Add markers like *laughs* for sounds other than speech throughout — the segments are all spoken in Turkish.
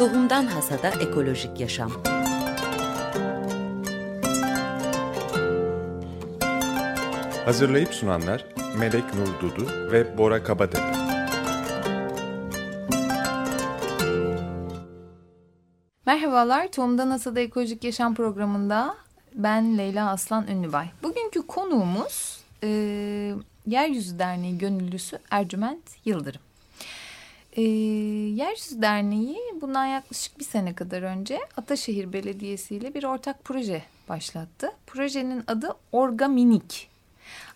Tohumdan Hasada Ekolojik Yaşam Hazırlayıp sunanlar Melek Nur Dudu ve Bora Kabatepe. Merhabalar, Tohumdan Hasada Ekolojik Yaşam programında ben Leyla Aslan Ünlübay. Bugünkü konuğumuz e, Yeryüzü Derneği gönüllüsü Ercüment Yıldırım. E, Yeryüzü Derneği bundan yaklaşık bir sene kadar önce Ataşehir Belediyesi ile bir ortak proje başlattı. Projenin adı Orga Minik.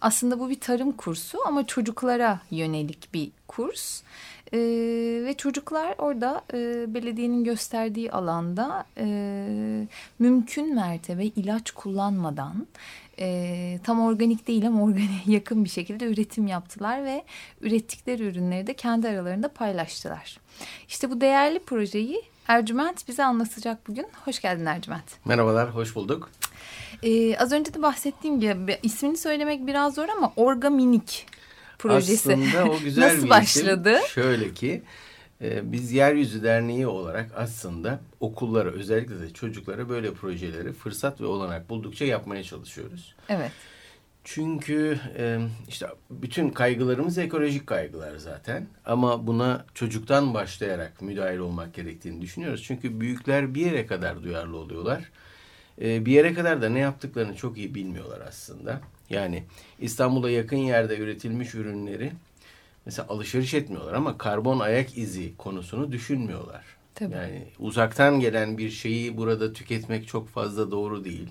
Aslında bu bir tarım kursu ama çocuklara yönelik bir kurs. Ee, ve çocuklar orada e, belediyenin gösterdiği alanda e, mümkün mertebe ilaç kullanmadan e, tam organik değil ama organik *laughs* yakın bir şekilde üretim yaptılar ve ürettikleri ürünleri de kendi aralarında paylaştılar. İşte bu değerli projeyi Ercüment bize anlatacak bugün. Hoş geldin Ercüment. Merhabalar, hoş bulduk. Ee, az önce de bahsettiğim gibi ismini söylemek biraz zor ama Orga Minik projesi. Aslında o *laughs* güzel Nasıl bir başladı? Isim. Şöyle ki biz Yeryüzü Derneği olarak aslında okullara özellikle de çocuklara böyle projeleri fırsat ve olanak buldukça yapmaya çalışıyoruz. Evet. Çünkü e, işte bütün kaygılarımız ekolojik kaygılar zaten. Ama buna çocuktan başlayarak müdahil olmak gerektiğini düşünüyoruz. Çünkü büyükler bir yere kadar duyarlı oluyorlar. E, bir yere kadar da ne yaptıklarını çok iyi bilmiyorlar aslında. Yani İstanbul'a yakın yerde üretilmiş ürünleri mesela alışveriş etmiyorlar ama karbon ayak izi konusunu düşünmüyorlar. Tabii. Yani uzaktan gelen bir şeyi burada tüketmek çok fazla doğru değil.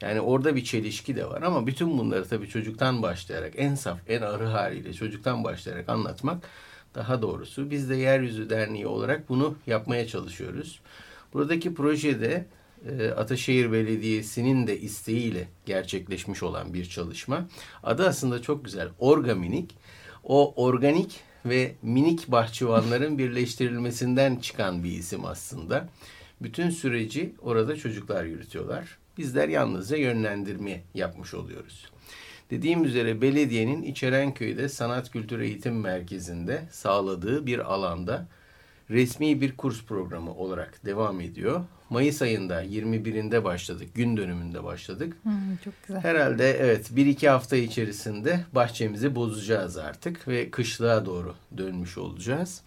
Yani orada bir çelişki de var ama bütün bunları tabii çocuktan başlayarak en saf, en arı haliyle çocuktan başlayarak anlatmak daha doğrusu. Biz de Yeryüzü Derneği olarak bunu yapmaya çalışıyoruz. Buradaki projede e, Ataşehir Belediyesi'nin de isteğiyle gerçekleşmiş olan bir çalışma. Adı aslında çok güzel. Orgaminik. O organik ve minik bahçıvanların *laughs* birleştirilmesinden çıkan bir isim aslında. Bütün süreci orada çocuklar yürütüyorlar. Bizler yalnızca yönlendirme yapmış oluyoruz. Dediğim üzere belediyenin İçerenköy'de Sanat Kültür Eğitim Merkezi'nde sağladığı bir alanda resmi bir kurs programı olarak devam ediyor. Mayıs ayında 21'inde başladık. Gün dönümünde başladık. Hmm, çok güzel. Herhalde evet bir iki hafta içerisinde bahçemizi bozacağız artık ve kışlığa doğru dönmüş olacağız.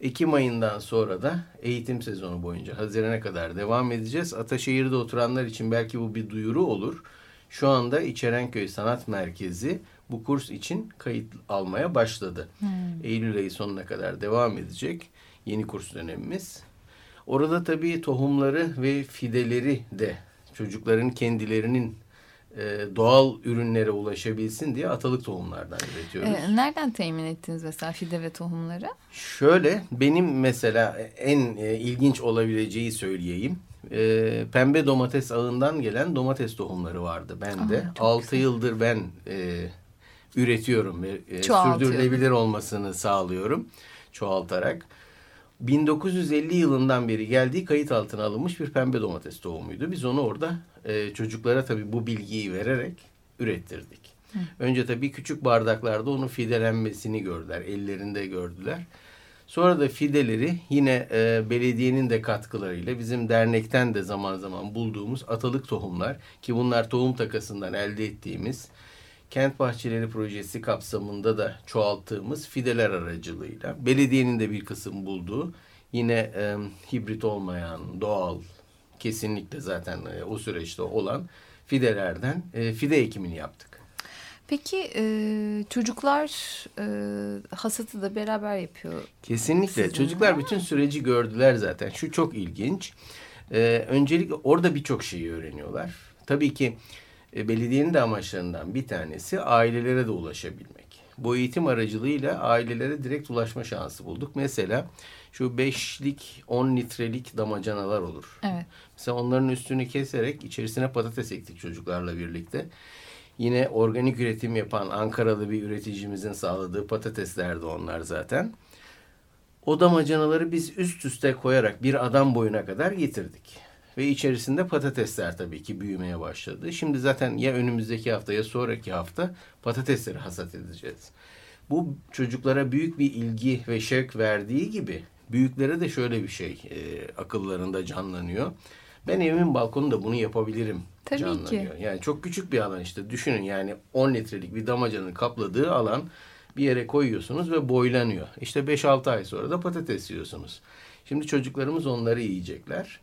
Ekim ayından sonra da eğitim sezonu boyunca Haziran'a kadar devam edeceğiz. Ataşehir'de oturanlar için belki bu bir duyuru olur. Şu anda İçerenköy Sanat Merkezi bu kurs için kayıt almaya başladı. Hmm. Eylül ayı sonuna kadar devam edecek yeni kurs dönemimiz. Orada tabii tohumları ve fideleri de çocukların kendilerinin e, doğal ürünlere ulaşabilsin diye atalık tohumlardan üretiyoruz. Ee, nereden temin ettiniz mesela fide ve tohumları? Şöyle benim mesela en e, ilginç olabileceği söyleyeyim. E, pembe domates ağından gelen domates tohumları vardı bende. Aa, 6 güzel. yıldır ben e, üretiyorum ve e, sürdürülebilir olmasını sağlıyorum çoğaltarak. 1950 yılından beri geldiği kayıt altına alınmış bir pembe domates tohumuydu. Biz onu orada e, çocuklara tabii bu bilgiyi vererek ürettirdik. Hı. Önce tabii küçük bardaklarda onun fidelenmesini gördüler, ellerinde gördüler. Sonra da fideleri yine e, belediyenin de katkılarıyla bizim dernekten de zaman zaman bulduğumuz atalık tohumlar ki bunlar tohum takasından elde ettiğimiz kent bahçeleri projesi kapsamında da çoğalttığımız fideler aracılığıyla belediyenin de bir kısım bulduğu yine e, hibrit olmayan doğal kesinlikle zaten e, o süreçte olan fidelerden e, fide ekimini yaptık. Peki e, çocuklar e, hasatı da beraber yapıyor. Kesinlikle Sizin çocuklar bütün süreci gördüler zaten. Şu çok ilginç. E, öncelikle orada birçok şeyi öğreniyorlar. Tabii ki e, belediyenin de amaçlarından bir tanesi ailelere de ulaşabilmek. Bu eğitim aracılığıyla ailelere direkt ulaşma şansı bulduk. Mesela şu beşlik, on litrelik damacanalar olur. Evet. Mesela onların üstünü keserek içerisine patates ektik çocuklarla birlikte. Yine organik üretim yapan Ankaralı bir üreticimizin sağladığı patateslerdi onlar zaten. O damacanaları biz üst üste koyarak bir adam boyuna kadar getirdik. Ve içerisinde patatesler tabii ki büyümeye başladı. Şimdi zaten ya önümüzdeki hafta ya sonraki hafta patatesleri hasat edeceğiz. Bu çocuklara büyük bir ilgi ve şevk verdiği gibi büyüklere de şöyle bir şey e, akıllarında canlanıyor. Ben evimin balkonunda bunu yapabilirim Tabii canlanıyor. ki. Yani çok küçük bir alan işte düşünün yani 10 litrelik bir damacanın kapladığı alan bir yere koyuyorsunuz ve boylanıyor. İşte 5-6 ay sonra da patates yiyorsunuz. Şimdi çocuklarımız onları yiyecekler.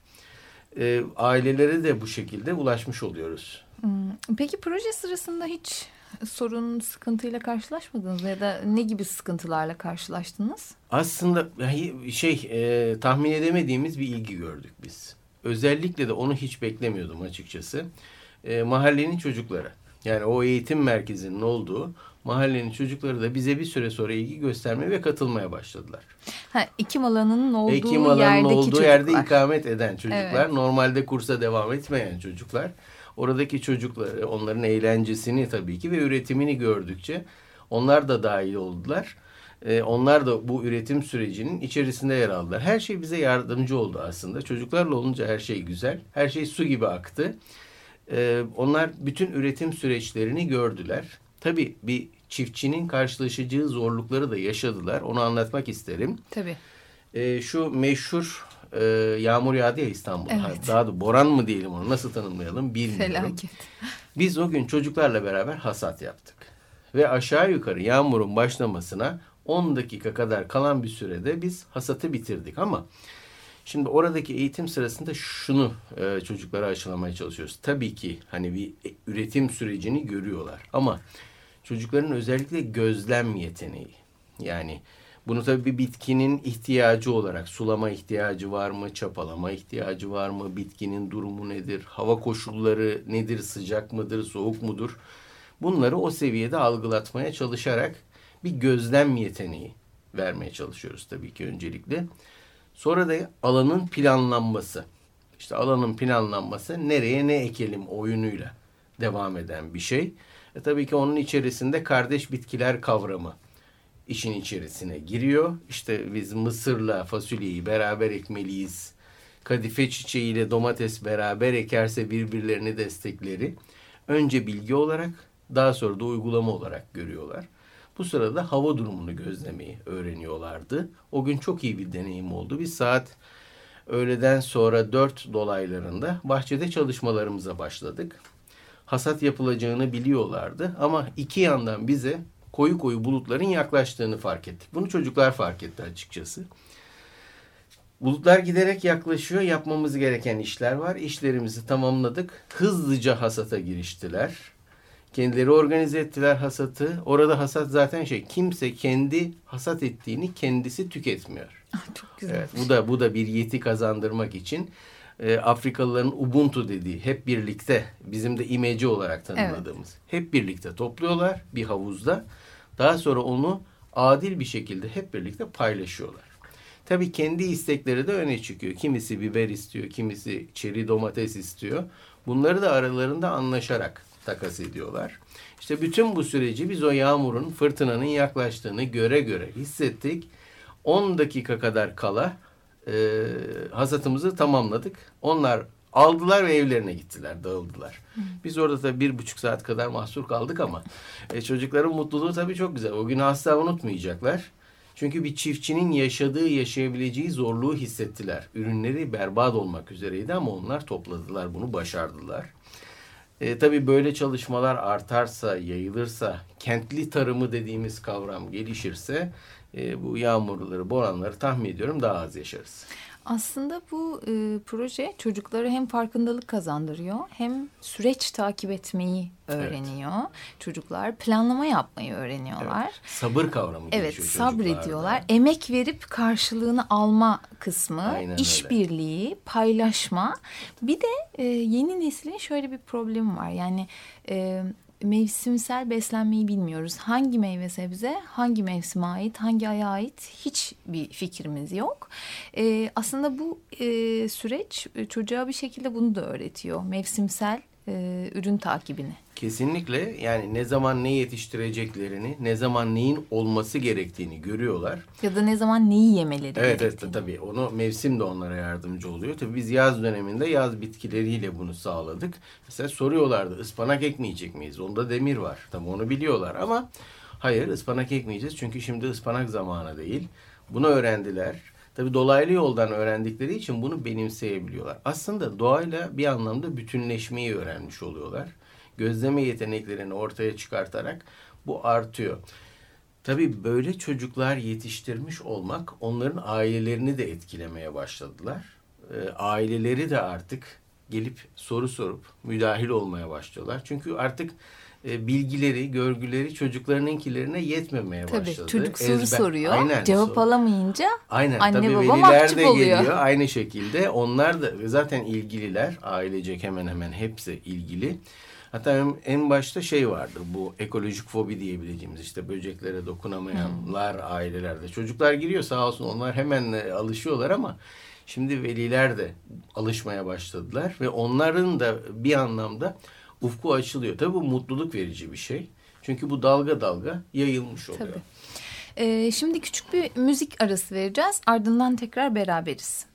E, ailelere de bu şekilde ulaşmış oluyoruz. Hmm, Peki proje sırasında hiç sorun, sıkıntıyla karşılaşmadınız ya da ne gibi sıkıntılarla karşılaştınız? Aslında şey e, tahmin edemediğimiz bir ilgi gördük biz. Özellikle de onu hiç beklemiyordum açıkçası. E, mahallenin çocukları yani o eğitim merkezinin olduğu mahallenin çocukları da bize bir süre sonra ilgi göstermeye ve katılmaya başladılar. Ha, ekim alanının olduğu Ekim alanının yerdeki olduğu çocuklar. yerde ikamet eden çocuklar, Evet. normalde kursa devam etmeyen çocuklar. Oradaki çocukları, onların eğlencesini tabii ki ve üretimini gördükçe onlar da dahil oldular. Ee, onlar da bu üretim sürecinin içerisinde yer aldılar. Her şey bize yardımcı oldu aslında. Çocuklarla olunca her şey güzel. Her şey su gibi aktı. Ee, onlar bütün üretim süreçlerini gördüler. Tabii bir çiftçinin karşılaşacağı zorlukları da yaşadılar. Onu anlatmak isterim. Tabii. Ee, şu meşhur e, yağmur yağdı ya İstanbul'da. Evet. Ha, Daha da boran mı diyelim onu nasıl tanımlayalım bilmiyorum. Felaket. Biz o gün çocuklarla beraber hasat yaptık. Ve aşağı yukarı yağmurun başlamasına 10 dakika kadar kalan bir sürede biz hasatı bitirdik ama şimdi oradaki eğitim sırasında şunu e, çocuklara aşılamaya çalışıyoruz. Tabii ki hani bir e, üretim sürecini görüyorlar ama çocukların özellikle gözlem yeteneği yani bunu tabii bir bitkinin ihtiyacı olarak sulama ihtiyacı var mı, çapalama ihtiyacı var mı, bitkinin durumu nedir, hava koşulları nedir, sıcak mıdır, soğuk mudur? Bunları o seviyede algılatmaya çalışarak bir gözlem yeteneği vermeye çalışıyoruz tabii ki öncelikle. Sonra da alanın planlanması. İşte alanın planlanması nereye ne ekelim oyunuyla devam eden bir şey. E tabii ki onun içerisinde kardeş bitkiler kavramı işin içerisine giriyor. İşte biz mısırla fasulyeyi beraber ekmeliyiz. Kadife çiçeğiyle domates beraber ekerse birbirlerini destekleri. Önce bilgi olarak daha sonra da uygulama olarak görüyorlar. Bu sırada hava durumunu gözlemeyi öğreniyorlardı. O gün çok iyi bir deneyim oldu. Biz saat öğleden sonra 4 dolaylarında bahçede çalışmalarımıza başladık. Hasat yapılacağını biliyorlardı ama iki yandan bize koyu koyu bulutların yaklaştığını fark ettik. Bunu çocuklar fark etti açıkçası. Bulutlar giderek yaklaşıyor. Yapmamız gereken işler var. İşlerimizi tamamladık. Hızlıca hasata giriştiler. Kendileri organize ettiler hasatı. Orada hasat zaten şey kimse kendi hasat ettiğini kendisi tüketmiyor. Ah, Çok güzel. Evet, bu da bu da bir yeti kazandırmak için e, Afrikalıların Ubuntu dediği hep birlikte bizim de imece olarak tanımladığımız hep birlikte topluyorlar bir havuzda. Daha sonra onu adil bir şekilde hep birlikte paylaşıyorlar. Tabii kendi istekleri de öne çıkıyor. Kimisi biber istiyor, kimisi çeri domates istiyor. Bunları da aralarında anlaşarak takas ediyorlar. İşte bütün bu süreci biz o yağmurun, fırtınanın yaklaştığını göre göre hissettik. 10 dakika kadar kala e, hasatımızı tamamladık. Onlar aldılar ve evlerine gittiler, dağıldılar. Biz orada tabii bir buçuk saat kadar mahsur kaldık ama e, çocukların mutluluğu tabii çok güzel. O günü asla unutmayacaklar. Çünkü bir çiftçinin yaşadığı, yaşayabileceği zorluğu hissettiler. Ürünleri berbat olmak üzereydi ama onlar topladılar, bunu başardılar. E, tabii böyle çalışmalar artarsa, yayılırsa, kentli tarımı dediğimiz kavram gelişirse e, bu yağmurları, boranları tahmin ediyorum daha az yaşarız. Aslında bu e, proje çocuklara hem farkındalık kazandırıyor hem süreç takip etmeyi öğreniyor. Çocuklar planlama yapmayı öğreniyorlar. Sabır kavramı Evet, sabrediyorlar. Emek verip karşılığını alma kısmı, işbirliği, paylaşma. Bir de e, yeni neslin şöyle bir problemi var. Yani e, mevsimsel beslenmeyi bilmiyoruz. Hangi meyve sebze, hangi mevsime ait, hangi aya ait hiç bir fikrimiz yok. E, aslında bu e, süreç e, çocuğa bir şekilde bunu da öğretiyor. Mevsimsel e, ürün takibini. Kesinlikle yani ne zaman ne yetiştireceklerini, ne zaman neyin olması gerektiğini görüyorlar. Ya da ne zaman neyi yemeleri Evet gerektiğini. evet tabii onu mevsim de onlara yardımcı oluyor. Tabii biz yaz döneminde yaz bitkileriyle bunu sağladık. Mesela soruyorlardı ıspanak ekmeyecek miyiz? Onda demir var. Tabii onu biliyorlar ama hayır ıspanak ekmeyeceğiz çünkü şimdi ıspanak zamanı değil. Bunu öğrendiler. Tabii dolaylı yoldan öğrendikleri için bunu benimseyebiliyorlar. Aslında doğayla bir anlamda bütünleşmeyi öğrenmiş oluyorlar. Gözleme yeteneklerini ortaya çıkartarak bu artıyor. Tabii böyle çocuklar yetiştirmiş olmak onların ailelerini de etkilemeye başladılar. E, aileleri de artık gelip soru sorup müdahil olmaya başlıyorlar. Çünkü artık e, bilgileri, görgüleri çocuklarınınkilerine yetmemeye Tabii, başladı. çocuk soru Ezber- soruyor. Aynen, cevap soru. alamayınca Aynen anne tabii baba mahcup de oluyor. geliyor aynı şekilde. Onlar da zaten ilgililer. Ailecek hemen hemen hepsi ilgili. Hatta en, en başta şey vardı bu ekolojik fobi diyebileceğimiz işte böceklere dokunamayanlar Hmm. ailelerde. Çocuklar giriyor sağ olsun onlar hemen e, alışıyorlar ama şimdi veliler de alışmaya başladılar ve onların da bir anlamda ufku açılıyor. Tabii bu mutluluk verici bir şey. Çünkü bu dalga dalga yayılmış oluyor. Tabii. Ee, şimdi küçük bir müzik arası vereceğiz. Ardından tekrar beraberiz.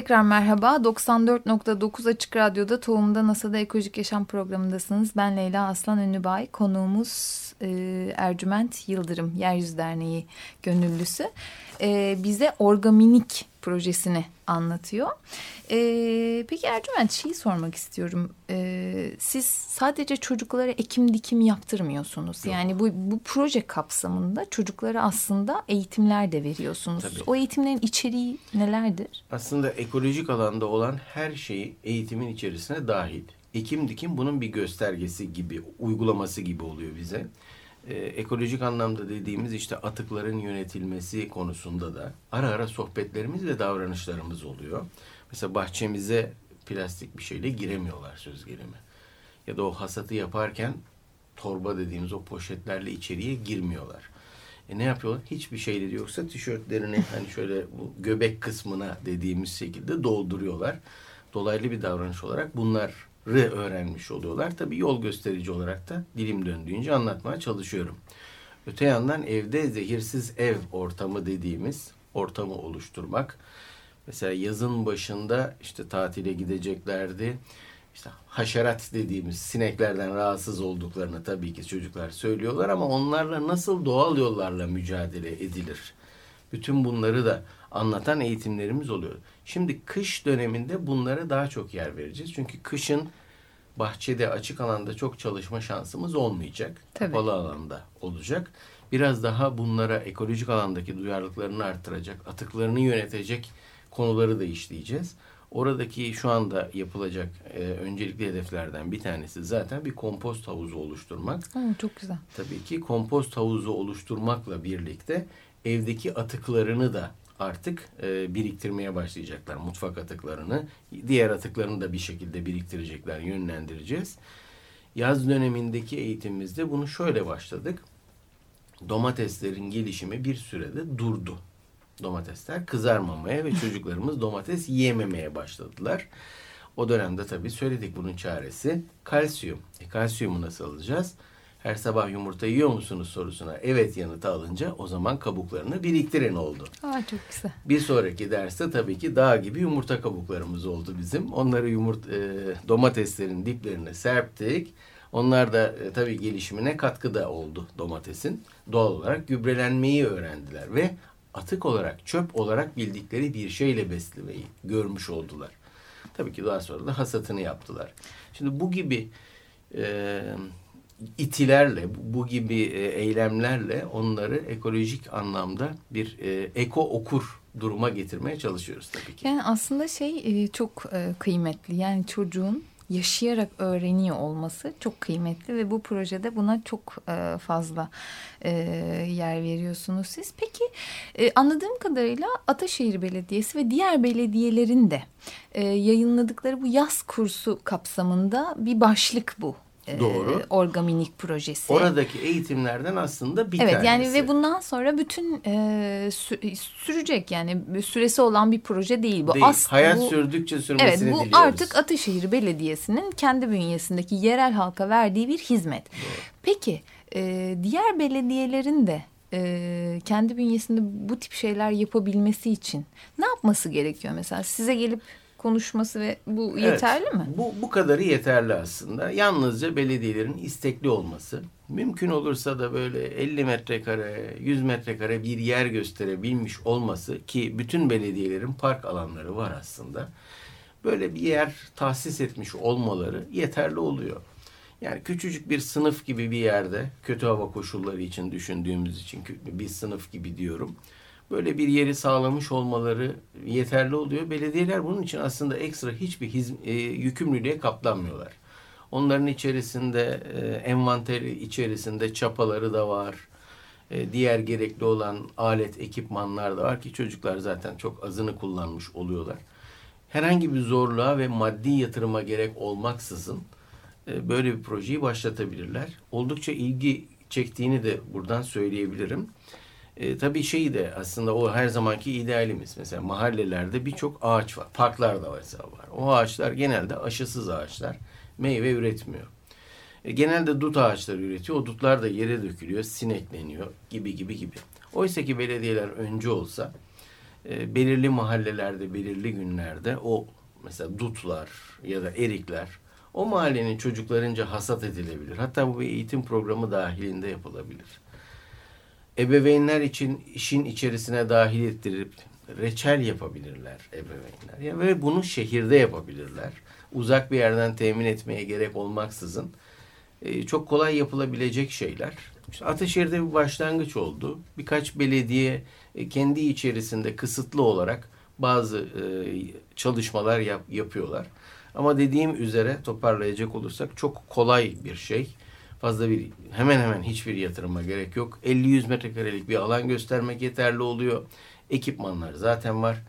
Tekrar merhaba. 94.9 Açık Radyo'da Tohum'da NASA'da Ekolojik Yaşam programındasınız. Ben Leyla Aslan Ünlübay. Konuğumuz e, Ercüment Yıldırım, Yeryüzü Derneği gönüllüsü. E, bize Orgaminik projesini anlatıyor. E, peki Ercüment şeyi sormak istiyorum. E, siz sadece çocuklara ekim dikim yaptırmıyorsunuz. Yani bu, bu proje kapsamında çocuklara aslında eğitimler de veriyorsunuz. Tabii. O eğitimlerin içeriği nelerdir? Aslında ekolojik alanda olan her şeyi eğitimin içerisine dahil. Ekim dikim bunun bir göstergesi gibi, uygulaması gibi oluyor bize. Ee, ekolojik anlamda dediğimiz işte atıkların yönetilmesi konusunda da ara ara sohbetlerimiz ve davranışlarımız oluyor. Mesela bahçemize plastik bir şeyle giremiyorlar söz gelimi. Ya da o hasatı yaparken torba dediğimiz o poşetlerle içeriye girmiyorlar. E ne yapıyorlar? Hiçbir şeyleri yoksa tişörtlerini *laughs* hani şöyle bu göbek kısmına dediğimiz şekilde dolduruyorlar. Dolaylı bir davranış olarak bunları öğrenmiş oluyorlar. Tabii yol gösterici olarak da dilim döndüğünce anlatmaya çalışıyorum. Öte yandan evde zehirsiz ev ortamı dediğimiz ortamı oluşturmak. Mesela yazın başında işte tatile gideceklerdi. İşte haşerat dediğimiz sineklerden rahatsız olduklarını tabii ki çocuklar söylüyorlar ama onlarla nasıl doğal yollarla mücadele edilir? Bütün bunları da anlatan eğitimlerimiz oluyor. Şimdi kış döneminde bunlara daha çok yer vereceğiz. Çünkü kışın bahçede açık alanda çok çalışma şansımız olmayacak. Tabii. Kapalı alanda olacak. Biraz daha bunlara ekolojik alandaki duyarlılıklarını arttıracak, atıklarını yönetecek konuları da işleyeceğiz. Oradaki şu anda yapılacak e, öncelikli hedeflerden bir tanesi zaten bir kompost havuzu oluşturmak. Oo, çok güzel. Tabii ki kompost havuzu oluşturmakla birlikte evdeki atıklarını da artık e, biriktirmeye başlayacaklar. Mutfak atıklarını, diğer atıklarını da bir şekilde biriktirecekler, yönlendireceğiz. Yaz dönemindeki eğitimimizde bunu şöyle başladık. Domateslerin gelişimi bir sürede durdu. Domatesler kızarmamaya ve çocuklarımız *laughs* domates yiyememeye başladılar. O dönemde tabii söyledik bunun çaresi kalsiyum. E, kalsiyumu nasıl alacağız? Her sabah yumurta yiyor musunuz sorusuna evet yanıtı alınca o zaman kabuklarını biriktirin oldu. Aa, çok güzel. Bir sonraki derste tabii ki dağ gibi yumurta kabuklarımız oldu bizim. Onları yumurt e, domateslerin diplerine serptik. Onlar da e, tabii gelişimine katkıda oldu domatesin. Doğal olarak gübrelenmeyi öğrendiler ve atık olarak, çöp olarak bildikleri bir şeyle beslemeyi görmüş oldular. Tabii ki daha sonra da hasatını yaptılar. Şimdi bu gibi e, itilerle, bu gibi e, eylemlerle onları ekolojik anlamda bir e, eko okur duruma getirmeye çalışıyoruz tabii ki. Yani aslında şey e, çok kıymetli. Yani çocuğun yaşayarak öğreniyor olması çok kıymetli ve bu projede buna çok fazla yer veriyorsunuz siz. Peki anladığım kadarıyla Ataşehir Belediyesi ve diğer belediyelerin de yayınladıkları bu yaz kursu kapsamında bir başlık bu. E, Doğru. Orgaminik projesi. Oradaki eğitimlerden aslında bir Evet tanesi. yani ve bundan sonra bütün e, sü- sürecek yani süresi olan bir proje değil bu. Değil. As- Hayat bu- sürdükçe Evet sürmesini bu diliyoruz. artık Ataşehir Belediyesi'nin kendi bünyesindeki yerel halka verdiği bir hizmet. Peki e, diğer belediyelerin de e, kendi bünyesinde bu tip şeyler yapabilmesi için ne yapması gerekiyor mesela? Size gelip konuşması ve bu Evet, yeterli mi? Bu, bu kadarı yeterli aslında. Yalnızca belediyelerin istekli olması. Mümkün olursa da böyle 50 metrekare, 100 metrekare bir yer gösterebilmiş olması ki bütün belediyelerin park alanları var aslında. Böyle bir yer tahsis etmiş olmaları yeterli oluyor. Yani küçücük bir sınıf gibi bir yerde kötü hava koşulları için düşündüğümüz için bir sınıf gibi diyorum. Böyle bir yeri sağlamış olmaları yeterli oluyor. Belediyeler bunun için aslında ekstra hiçbir hizm- e, yükümlülüğe kaplanmıyorlar. Onların içerisinde e, envanteri içerisinde çapaları da var. E, diğer gerekli olan alet, ekipmanlar da var ki çocuklar zaten çok azını kullanmış oluyorlar. Herhangi bir zorluğa ve maddi yatırıma gerek olmaksızın e, böyle bir projeyi başlatabilirler. Oldukça ilgi çektiğini de buradan söyleyebilirim. E, tabii şey de aslında o her zamanki idealimiz. Mesela mahallelerde birçok ağaç var. Parklar da mesela var. O ağaçlar genelde aşısız ağaçlar. Meyve üretmiyor. E, genelde dut ağaçları üretiyor. O dutlar da yere dökülüyor, sinekleniyor gibi gibi gibi. Oysa ki belediyeler önce olsa e, belirli mahallelerde, belirli günlerde o mesela dutlar ya da erikler o mahallenin çocuklarınca hasat edilebilir. Hatta bu bir eğitim programı dahilinde yapılabilir. Ebeveynler için işin içerisine dahil ettirip reçel yapabilirler ebeveynler. Ya ve bunu şehirde yapabilirler. Uzak bir yerden temin etmeye gerek olmaksızın e, çok kolay yapılabilecek şeyler. İşte Ataşehir'de bir başlangıç oldu. Birkaç belediye e, kendi içerisinde kısıtlı olarak bazı e, çalışmalar yap, yapıyorlar. Ama dediğim üzere toparlayacak olursak çok kolay bir şey. Fazla bir hemen hemen hiçbir yatırıma gerek yok. 50-100 metrekarelik bir alan göstermek yeterli oluyor. Ekipmanlar zaten var.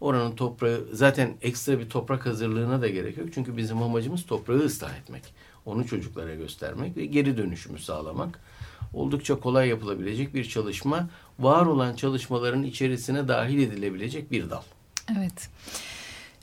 Oranın toprağı zaten ekstra bir toprak hazırlığına da gerek yok. Çünkü bizim amacımız toprağı ıslah etmek. Onu çocuklara göstermek ve geri dönüşümü sağlamak. Oldukça kolay yapılabilecek bir çalışma. Var olan çalışmaların içerisine dahil edilebilecek bir dal. Evet.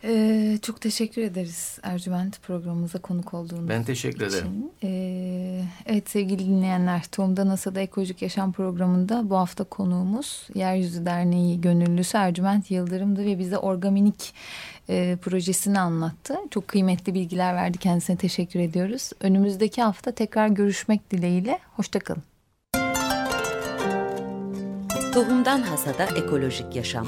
Ee, çok teşekkür ederiz Ercüment programımıza konuk olduğunuz Ben teşekkür için. ederim. Ee, evet sevgili dinleyenler Tohumda NASA'da Ekolojik Yaşam programında bu hafta konuğumuz Yeryüzü Derneği gönüllüsü Ercüment Yıldırım'dı ve bize organik e, projesini anlattı. Çok kıymetli bilgiler verdi kendisine teşekkür ediyoruz. Önümüzdeki hafta tekrar görüşmek dileğiyle. Hoşçakalın. Tohumdan Hasada Ekolojik Yaşam